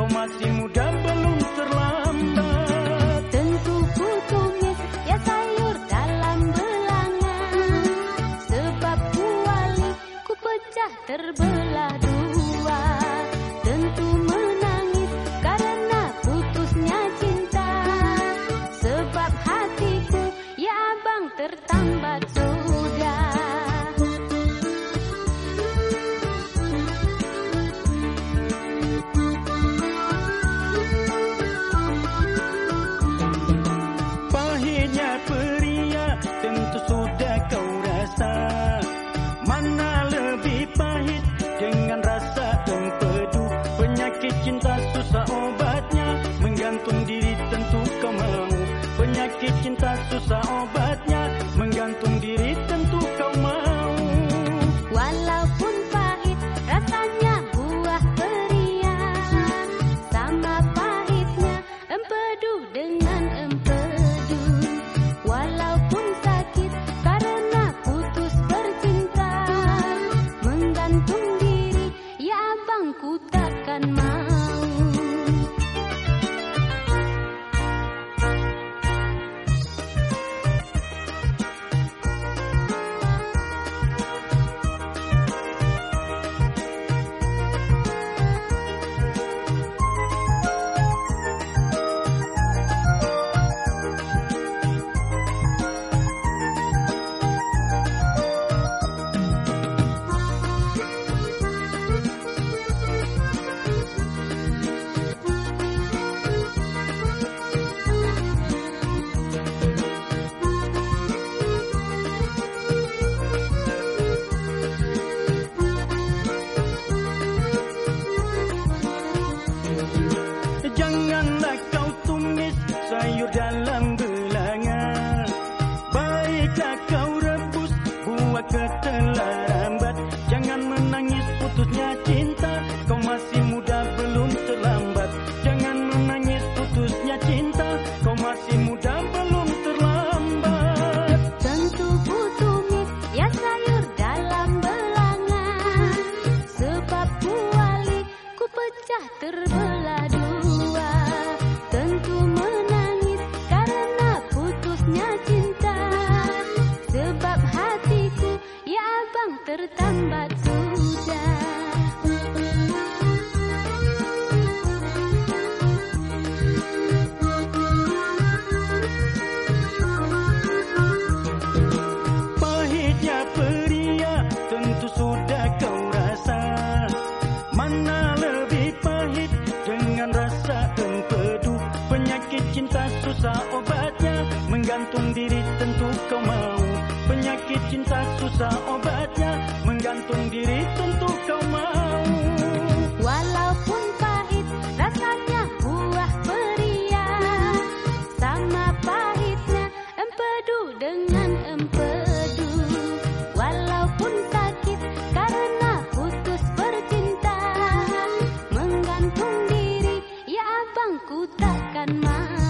kau masih muda belum terlambat Tentu ku tumis ya sayur dalam belangan Sebab kuali ku pecah terbelah. cinta susah obatnya Menggantung diri tentu kau mau. Walaupun pahit rasanya buah perian Sama pahitnya empedu dengan empedu. Walaupun sakit karena putus bercinta Menggantung diri ya abangku takkan mau. கட்டலாரா Menggantung diri tentu kau mau. Penyakit cinta susah obatnya. Menggantung diri tentu kau mau. Walaupun pahit rasanya buah peria Sama pahitnya empedu dengan empedu. Walaupun sakit karena putus bercinta. Menggantung diri ya abangku takkan mau.